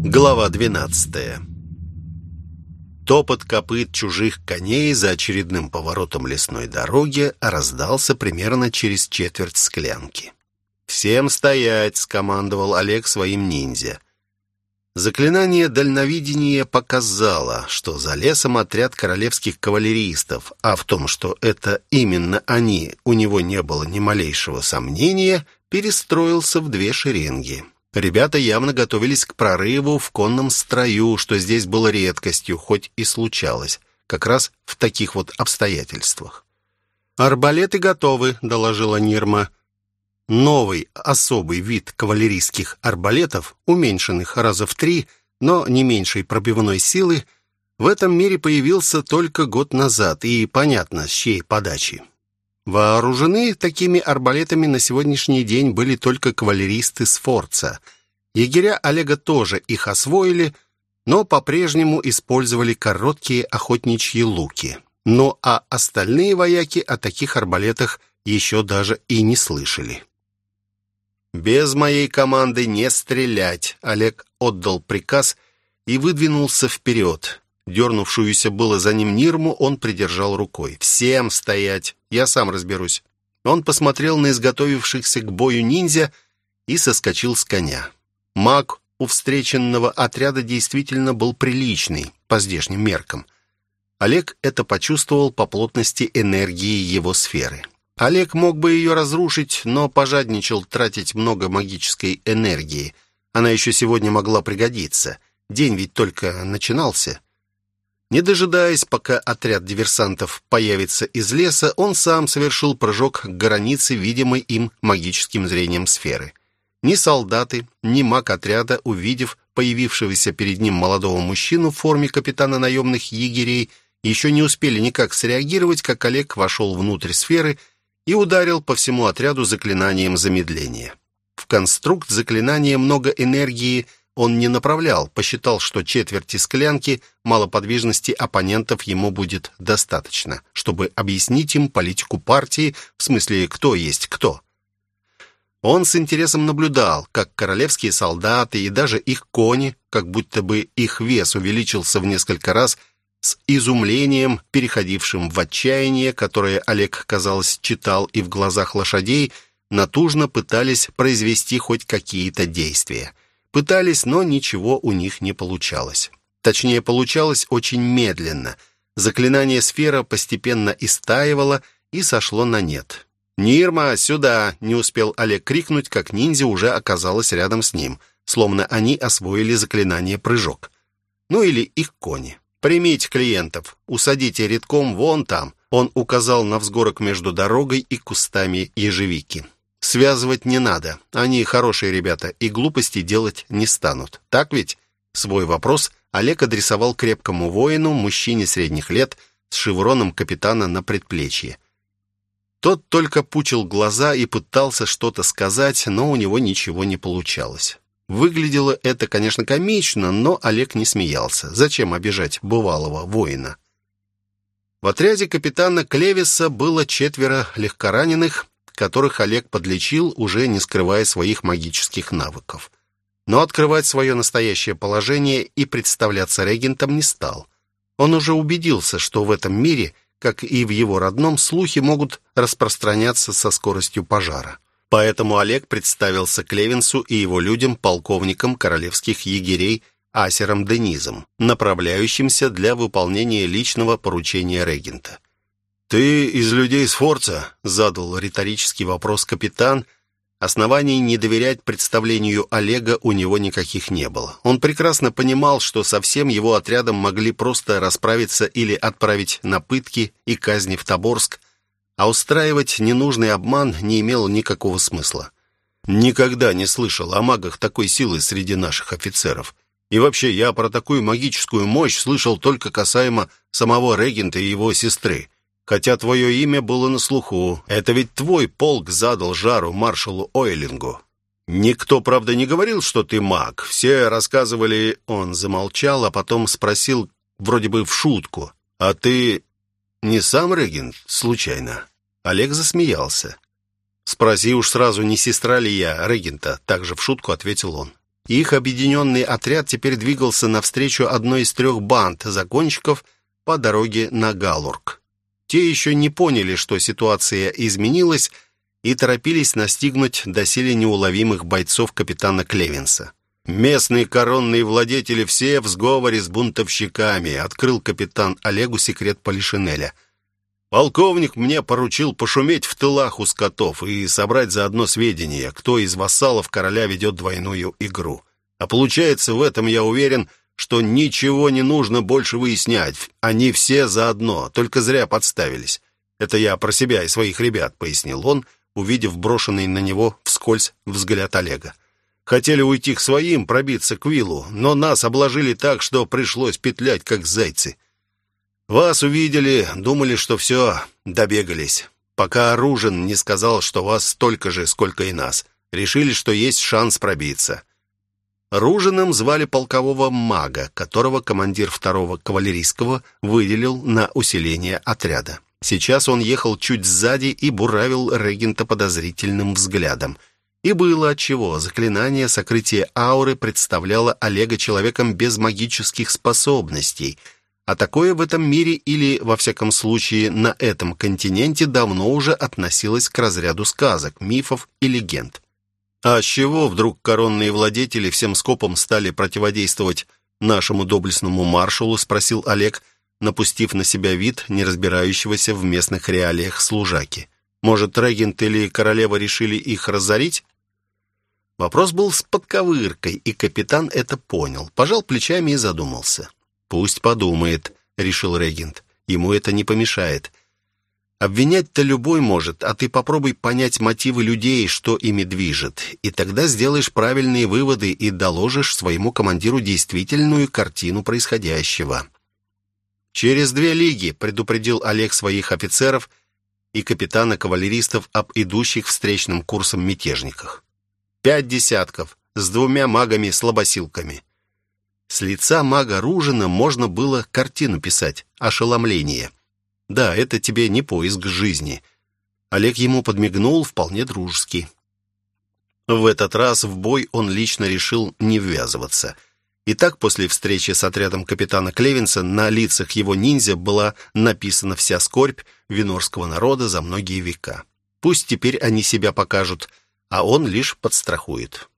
Глава 12 Топот копыт чужих коней за очередным поворотом лесной дороги раздался примерно через четверть склянки. «Всем стоять!» — скомандовал Олег своим ниндзя. Заклинание дальновидения показало, что за лесом отряд королевских кавалеристов, а в том, что это именно они, у него не было ни малейшего сомнения, перестроился в две шеренги. Ребята явно готовились к прорыву в конном строю, что здесь было редкостью, хоть и случалось, как раз в таких вот обстоятельствах. «Арбалеты готовы», — доложила Нирма. Новый, особый вид кавалерийских арбалетов, уменьшенных раза в три, но не меньшей пробивной силы, в этом мире появился только год назад, и понятно, с чьей подачи. Вооружены такими арбалетами на сегодняшний день были только кавалеристы Сфорца. Егеря Олега тоже их освоили, но по-прежнему использовали короткие охотничьи луки. Ну а остальные вояки о таких арбалетах еще даже и не слышали. «Без моей команды не стрелять!» Олег отдал приказ и выдвинулся вперед. Дернувшуюся было за ним Нирму он придержал рукой. «Всем стоять! Я сам разберусь». Он посмотрел на изготовившихся к бою ниндзя и соскочил с коня. Маг у встреченного отряда действительно был приличный, по здешним меркам. Олег это почувствовал по плотности энергии его сферы. Олег мог бы ее разрушить, но пожадничал тратить много магической энергии. Она еще сегодня могла пригодиться. День ведь только начинался. Не дожидаясь, пока отряд диверсантов появится из леса, он сам совершил прыжок к границе, видимой им магическим зрением сферы. Ни солдаты, ни маг отряда, увидев появившегося перед ним молодого мужчину в форме капитана наемных егерей, еще не успели никак среагировать, как Олег вошел внутрь сферы и ударил по всему отряду заклинанием замедления. В конструкт заклинания много энергии – он не направлял, посчитал, что четверти склянки малоподвижности оппонентов ему будет достаточно, чтобы объяснить им политику партии, в смысле «кто есть кто». Он с интересом наблюдал, как королевские солдаты и даже их кони, как будто бы их вес увеличился в несколько раз, с изумлением, переходившим в отчаяние, которое Олег, казалось, читал и в глазах лошадей, натужно пытались произвести хоть какие-то действия. Пытались, но ничего у них не получалось. Точнее, получалось очень медленно. Заклинание сфера постепенно истаивало и сошло на нет. «Нирма, сюда!» — не успел Олег крикнуть, как ниндзя уже оказалась рядом с ним, словно они освоили заклинание «прыжок». Ну или их кони. «Примите клиентов, усадите редком вон там», — он указал на взгорок между дорогой и кустами ежевики. Связывать не надо. Они хорошие ребята и глупости делать не станут. Так ведь? Свой вопрос Олег адресовал крепкому воину, мужчине средних лет, с шевроном капитана на предплечье. Тот только пучил глаза и пытался что-то сказать, но у него ничего не получалось. Выглядело это, конечно, комично, но Олег не смеялся. Зачем обижать бывалого воина? В отряде капитана Клевиса было четверо легкораненых, которых Олег подлечил, уже не скрывая своих магических навыков. Но открывать свое настоящее положение и представляться регентом не стал. Он уже убедился, что в этом мире, как и в его родном, слухи могут распространяться со скоростью пожара. Поэтому Олег представился Клевенсу и его людям полковником королевских егерей Асером Денизом, направляющимся для выполнения личного поручения регента. «Ты из людей Сфорца?» — задал риторический вопрос капитан. Оснований не доверять представлению Олега у него никаких не было. Он прекрасно понимал, что со всем его отрядом могли просто расправиться или отправить на пытки и казни в Тоборск, а устраивать ненужный обман не имело никакого смысла. «Никогда не слышал о магах такой силы среди наших офицеров. И вообще, я про такую магическую мощь слышал только касаемо самого регента и его сестры хотя твое имя было на слуху. Это ведь твой полк задал жару маршалу Ойлингу. Никто, правда, не говорил, что ты маг. Все рассказывали...» Он замолчал, а потом спросил, вроде бы в шутку. «А ты не сам регент, случайно?» Олег засмеялся. «Спроси уж сразу, не сестра ли я регента?» Также в шутку ответил он. Их объединенный отряд теперь двигался навстречу одной из трех банд закончиков по дороге на Галург. Те еще не поняли, что ситуация изменилась, и торопились настигнуть доселе неуловимых бойцов капитана Клевинса. «Местные коронные владетели все в сговоре с бунтовщиками», открыл капитан Олегу секрет Полишинеля. «Полковник мне поручил пошуметь в тылах у скотов и собрать заодно сведения, кто из вассалов короля ведет двойную игру. А получается, в этом я уверен, что ничего не нужно больше выяснять. Они все заодно, только зря подставились. Это я про себя и своих ребят», — пояснил он, увидев брошенный на него вскользь взгляд Олега. Хотели уйти к своим, пробиться к виллу, но нас обложили так, что пришлось петлять, как зайцы. Вас увидели, думали, что все, добегались. Пока Оружен не сказал, что вас столько же, сколько и нас. Решили, что есть шанс пробиться. Ружиным звали полкового мага, которого командир второго кавалерийского выделил на усиление отряда. Сейчас он ехал чуть сзади и буравил регента подозрительным взглядом. И было отчего. Заклинание сокрытия ауры представляло Олега человеком без магических способностей. А такое в этом мире или, во всяком случае, на этом континенте давно уже относилось к разряду сказок, мифов и легенд. А с чего вдруг коронные владетели всем скопом стали противодействовать нашему доблестному маршалу, спросил Олег, напустив на себя вид не разбирающегося в местных реалиях служаки. Может, регент или королева решили их разорить? Вопрос был с подковыркой, и капитан это понял. Пожал плечами и задумался. «Пусть подумает», — решил регент. «Ему это не помешает. Обвинять-то любой может, а ты попробуй понять мотивы людей, что ими движет, и тогда сделаешь правильные выводы и доложишь своему командиру действительную картину происходящего». «Через две лиги», — предупредил Олег своих офицеров и капитана кавалеристов об идущих встречным курсом мятежниках. Пять десятков, с двумя магами-слабосилками. С лица мага Ружина можно было картину писать «Ошеломление». Да, это тебе не поиск жизни. Олег ему подмигнул вполне дружески. В этот раз в бой он лично решил не ввязываться. И так после встречи с отрядом капитана Клевинса на лицах его ниндзя была написана вся скорбь винорского народа за многие века. Пусть теперь они себя покажут – а он лишь подстрахует.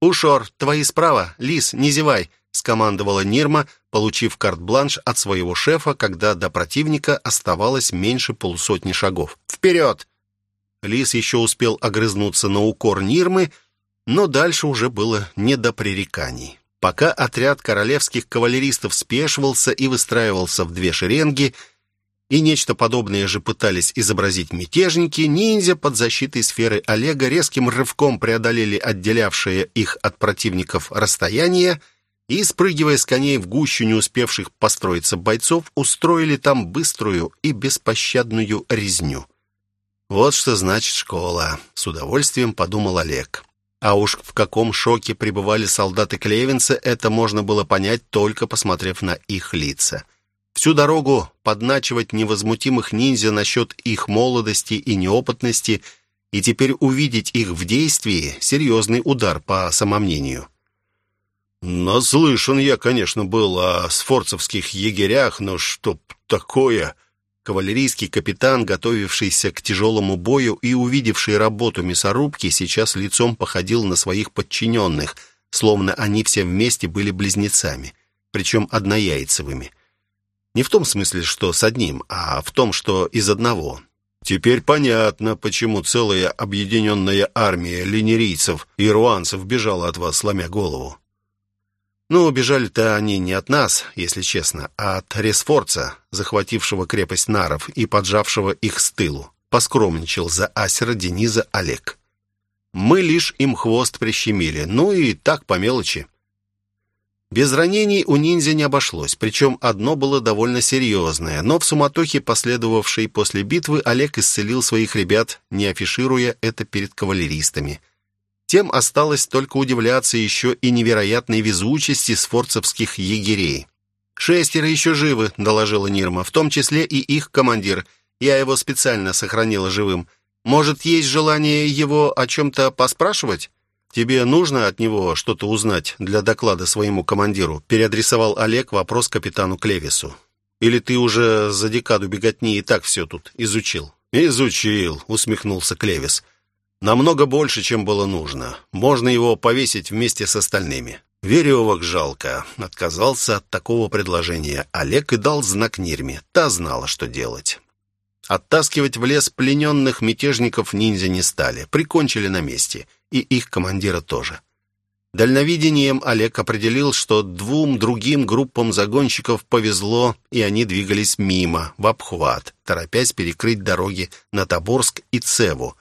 «Ушор, твои справа, Лис, не зевай!» — скомандовала Нирма, получив карт-бланш от своего шефа, когда до противника оставалось меньше полусотни шагов. «Вперед!» Лис еще успел огрызнуться на укор Нирмы, но дальше уже было не до пререканий. Пока отряд королевских кавалеристов спешивался и выстраивался в две шеренги — и нечто подобное же пытались изобразить мятежники, ниндзя под защитой сферы Олега резким рывком преодолели отделявшее их от противников расстояние и, спрыгивая с коней в гущу не успевших построиться бойцов, устроили там быструю и беспощадную резню. «Вот что значит школа», — с удовольствием подумал Олег. А уж в каком шоке пребывали солдаты Клевенца, это можно было понять, только посмотрев на их лица. Всю дорогу подначивать невозмутимых ниндзя насчет их молодости и неопытности, и теперь увидеть их в действии — серьезный удар по самомнению. Наслышан я, конечно, был о сфорцевских егерях, но чтоб такое... Кавалерийский капитан, готовившийся к тяжелому бою и увидевший работу мясорубки, сейчас лицом походил на своих подчиненных, словно они все вместе были близнецами, причем однояйцевыми — не в том смысле, что с одним, а в том, что из одного. Теперь понятно, почему целая объединенная армия линерийцев и руанцев бежала от вас, сломя голову. Ну, бежали-то они не от нас, если честно, а от Ресфорца, захватившего крепость Наров и поджавшего их с тылу. Поскромничал за асера Дениза Олег. Мы лишь им хвост прищемили, ну и так по мелочи. Без ранений у ниндзя не обошлось, причем одно было довольно серьезное, но в суматохе, последовавшей после битвы, Олег исцелил своих ребят, не афишируя это перед кавалеристами. Тем осталось только удивляться еще и невероятной везучести сфорцевских егерей. «Шестеро еще живы», — доложила Нирма, «в том числе и их командир. Я его специально сохранила живым. Может, есть желание его о чем-то поспрашивать?» «Тебе нужно от него что-то узнать для доклада своему командиру?» переадресовал Олег вопрос капитану Клевису. «Или ты уже за декаду беготни и так все тут изучил?» «Изучил», — усмехнулся Клевис. «Намного больше, чем было нужно. Можно его повесить вместе с остальными». Веревок жалко. Отказался от такого предложения Олег и дал знак Нирме. Та знала, что делать. Оттаскивать в лес плененных мятежников ниндзя не стали. Прикончили на месте и их командира тоже. Дальновидением Олег определил, что двум другим группам загонщиков повезло, и они двигались мимо, в обхват, торопясь перекрыть дороги на Тоборск и Цеву,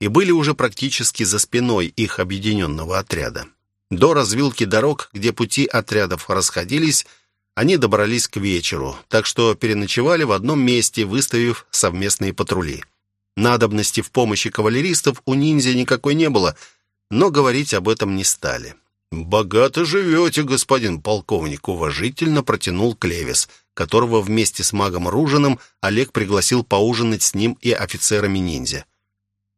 и были уже практически за спиной их объединенного отряда. До развилки дорог, где пути отрядов расходились, они добрались к вечеру, так что переночевали в одном месте, выставив совместные патрули. Надобности в помощи кавалеристов у ниндзя никакой не было, но говорить об этом не стали. «Богато живете, господин полковник», — уважительно протянул Клевис, которого вместе с магом Ружиным Олег пригласил поужинать с ним и офицерами ниндзя.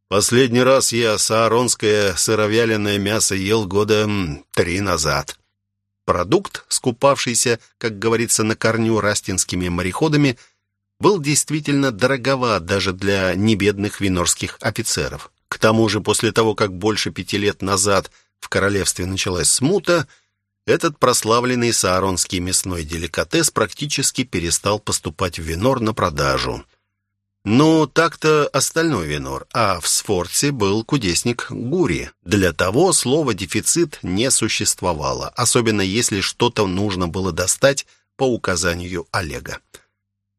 «Последний раз я сааронское сыровяленое мясо ел года три назад». Продукт, скупавшийся, как говорится, на корню растинскими мореходами — был действительно дороговат даже для небедных винорских офицеров. К тому же, после того, как больше пяти лет назад в королевстве началась смута, этот прославленный сааронский мясной деликатес практически перестал поступать в Винор на продажу. Ну, так-то остальной Винор, а в Сфорце был кудесник Гури. Для того слова «дефицит» не существовало, особенно если что-то нужно было достать по указанию Олега.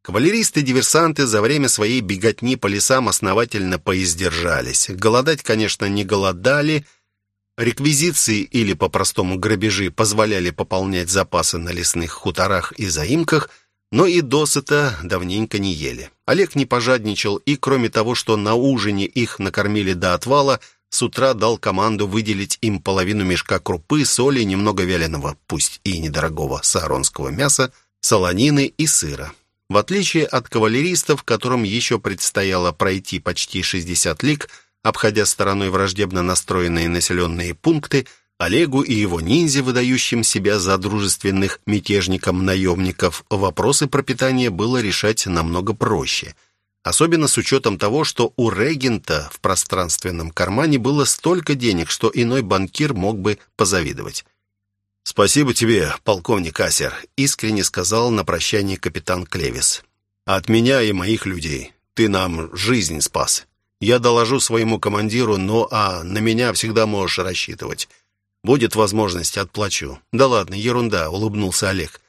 Кавалеристы-диверсанты за время своей беготни по лесам основательно поиздержались. Голодать, конечно, не голодали. Реквизиции или, по-простому, грабежи позволяли пополнять запасы на лесных хуторах и заимках, но и досыта давненько не ели. Олег не пожадничал и, кроме того, что на ужине их накормили до отвала, с утра дал команду выделить им половину мешка крупы, соли, немного вяленого, пусть и недорогого, сааронского мяса, солонины и сыра. В отличие от кавалеристов, которым еще предстояло пройти почти 60 лиг, обходя стороной враждебно настроенные населенные пункты, Олегу и его ниндзя, выдающим себя за дружественных мятежникам-наемников, вопросы пропитания было решать намного проще. Особенно с учетом того, что у регента в пространственном кармане было столько денег, что иной банкир мог бы позавидовать. «Спасибо тебе, полковник Асер», — искренне сказал на прощание капитан Клевис. «От меня и моих людей. Ты нам жизнь спас. Я доложу своему командиру, но а на меня всегда можешь рассчитывать. Будет возможность, отплачу». «Да ладно, ерунда», — улыбнулся Олег.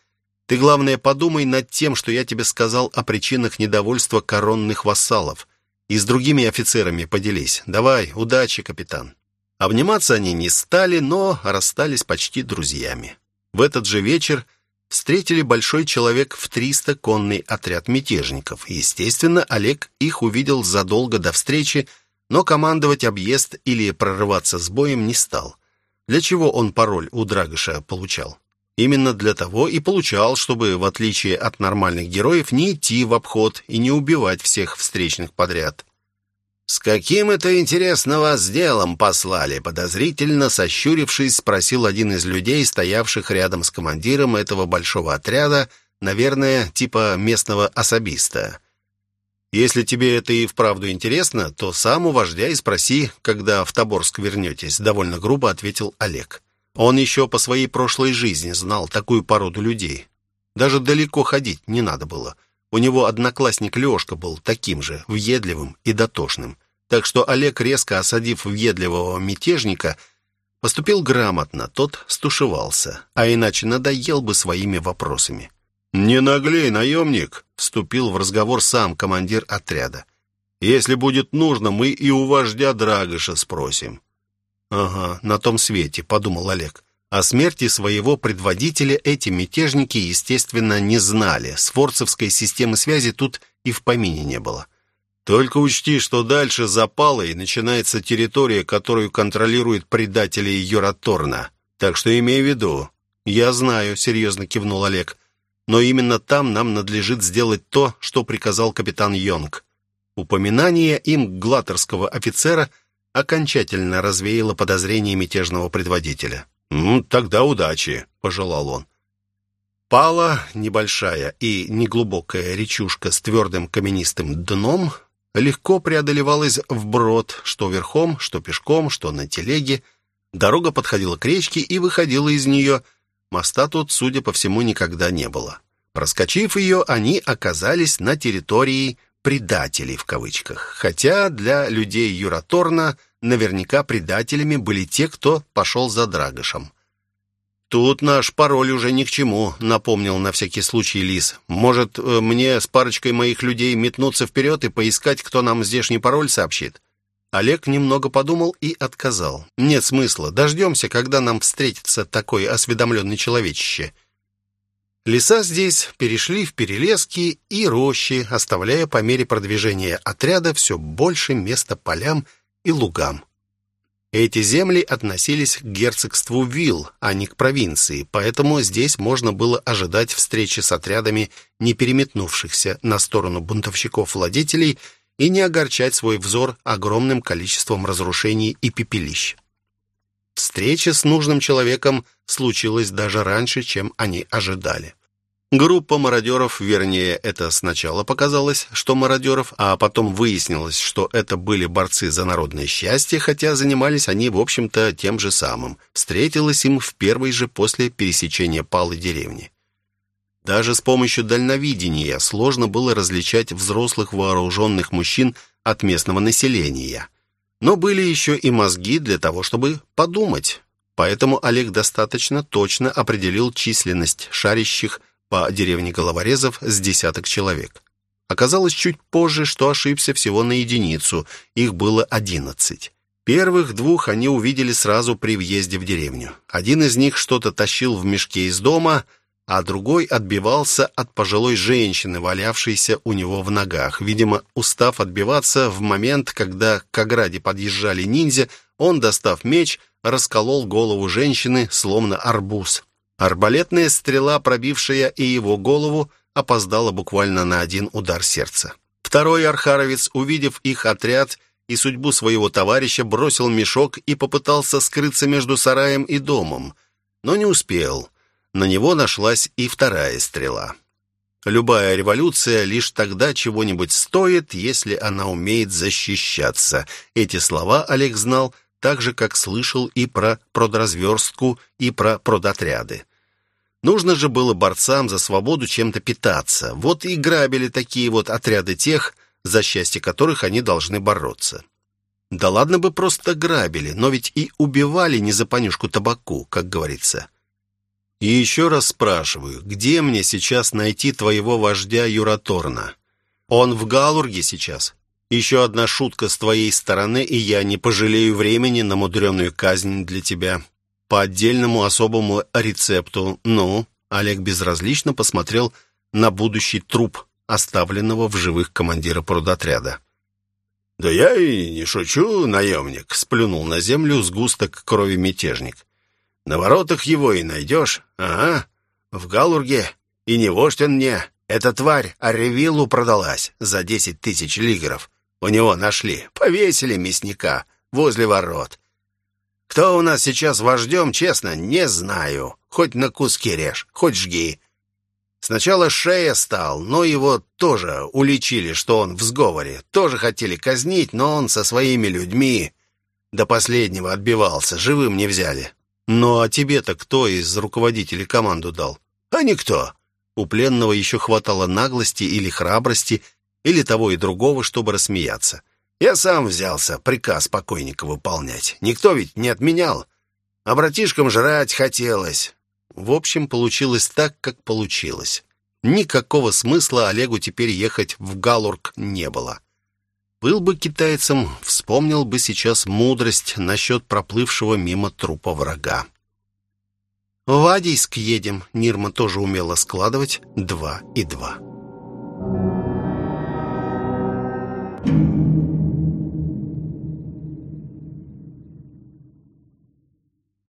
«Ты, главное, подумай над тем, что я тебе сказал о причинах недовольства коронных вассалов. И с другими офицерами поделись. Давай, удачи, капитан». Обниматься они не стали, но расстались почти друзьями. В этот же вечер встретили большой человек в 300 конный отряд мятежников. Естественно, Олег их увидел задолго до встречи, но командовать объезд или прорываться с боем не стал. Для чего он пароль у Драгоша получал? Именно для того и получал, чтобы, в отличие от нормальных героев, не идти в обход и не убивать всех встречных подряд. «С каким это, интересно, вас делом послали?» Подозрительно сощурившись, спросил один из людей, стоявших рядом с командиром этого большого отряда, наверное, типа местного особиста. «Если тебе это и вправду интересно, то сам у вождя и спроси, когда в Тоборск вернетесь», — довольно грубо ответил Олег. Он еще по своей прошлой жизни знал такую породу людей. Даже далеко ходить не надо было. У него одноклассник Лешка был таким же, въедливым и дотошным. Так что Олег, резко осадив въедливого мятежника, поступил грамотно, тот стушевался, а иначе надоел бы своими вопросами. «Не наглей, наемник!» — вступил в разговор сам командир отряда. «Если будет нужно, мы и у вождя Драгоша спросим». «Ага, на том свете», — подумал Олег. О смерти своего предводителя эти мятежники, естественно, не знали. Сфорцевской системы связи тут и в помине не было. Только учти, что дальше за Палой начинается территория, которую контролируют предатели Юраторна. Так что имей в виду. Я знаю, серьезно кивнул Олег. Но именно там нам надлежит сделать то, что приказал капитан Йонг. Упоминание им глаторского офицера окончательно развеяло подозрения мятежного предводителя. «Ну, тогда удачи», — пожелал он. Пала небольшая и неглубокая речушка с твердым каменистым дном легко преодолевалась вброд, что верхом, что пешком, что на телеге. Дорога подходила к речке и выходила из нее. Моста тут, судя по всему, никогда не было. Проскочив ее, они оказались на территории «предателей» в кавычках. Хотя для людей Юраторна наверняка предателями были те, кто пошел за Драгошем. «Тут наш пароль уже ни к чему», — напомнил на всякий случай Лис. «Может, э, мне с парочкой моих людей метнуться вперед и поискать, кто нам здешний пароль сообщит?» Олег немного подумал и отказал. «Нет смысла. Дождемся, когда нам встретится такой осведомленный человечище». Леса здесь перешли в перелески и рощи, оставляя по мере продвижения отряда все больше места полям и лугам. Эти земли относились к герцогству Вилл, а не к провинции, поэтому здесь можно было ожидать встречи с отрядами, не переметнувшихся на сторону бунтовщиков-владетелей, и не огорчать свой взор огромным количеством разрушений и пепелищ. Встреча с нужным человеком случилась даже раньше, чем они ожидали. Группа мародеров, вернее, это сначала показалось, что мародеров, а потом выяснилось, что это были борцы за народное счастье, хотя занимались они, в общем-то, тем же самым. Встретилась им в первой же после пересечения палы деревни. Даже с помощью дальновидения сложно было различать взрослых вооруженных мужчин от местного населения. Но были еще и мозги для того, чтобы подумать. Поэтому Олег достаточно точно определил численность шарящих по деревне головорезов с десяток человек. Оказалось чуть позже, что ошибся всего на единицу, их было одиннадцать. Первых двух они увидели сразу при въезде в деревню. Один из них что-то тащил в мешке из дома, а другой отбивался от пожилой женщины, валявшейся у него в ногах. Видимо, устав отбиваться, в момент, когда к ограде подъезжали ниндзя, он, достав меч, расколол голову женщины, словно арбуз. Арбалетная стрела, пробившая и его голову, опоздала буквально на один удар сердца. Второй архаровец, увидев их отряд и судьбу своего товарища, бросил мешок и попытался скрыться между сараем и домом, но не успел. На него нашлась и вторая стрела. Любая революция лишь тогда чего-нибудь стоит, если она умеет защищаться. Эти слова Олег знал так же, как слышал и про продразверстку, и про продотряды. Нужно же было борцам за свободу чем-то питаться. Вот и грабили такие вот отряды тех, за счастье которых они должны бороться. Да ладно бы просто грабили, но ведь и убивали не за понюшку табаку, как говорится. И еще раз спрашиваю, где мне сейчас найти твоего вождя Юраторна? Он в Галурге сейчас. Еще одна шутка с твоей стороны, и я не пожалею времени на мудреную казнь для тебя по отдельному особому рецепту. Ну, Олег безразлично посмотрел на будущий труп оставленного в живых командира продотряда. «Да я и не шучу, наемник», — сплюнул на землю сгусток крови мятежник. «На воротах его и найдешь. Ага, в Галурге. И не вождь он мне. Эта тварь Аревилу продалась за десять тысяч лигеров. У него нашли. Повесили мясника возле ворот. Кто у нас сейчас вождем, честно, не знаю. Хоть на куски режь, хоть жги. Сначала Шея стал, но его тоже уличили, что он в сговоре. Тоже хотели казнить, но он со своими людьми до последнего отбивался, живым не взяли. Ну а тебе-то кто из руководителей команду дал? А никто. У пленного еще хватало наглости или храбрости, или того и другого, чтобы рассмеяться. Я сам взялся приказ покойника выполнять. Никто ведь не отменял. А братишкам жрать хотелось. В общем, получилось так, как получилось. Никакого смысла Олегу теперь ехать в Галург не было. Был бы китайцем, вспомнил бы сейчас мудрость насчет проплывшего мимо трупа врага. «В Адийск едем», — Нирма тоже умела складывать два и два.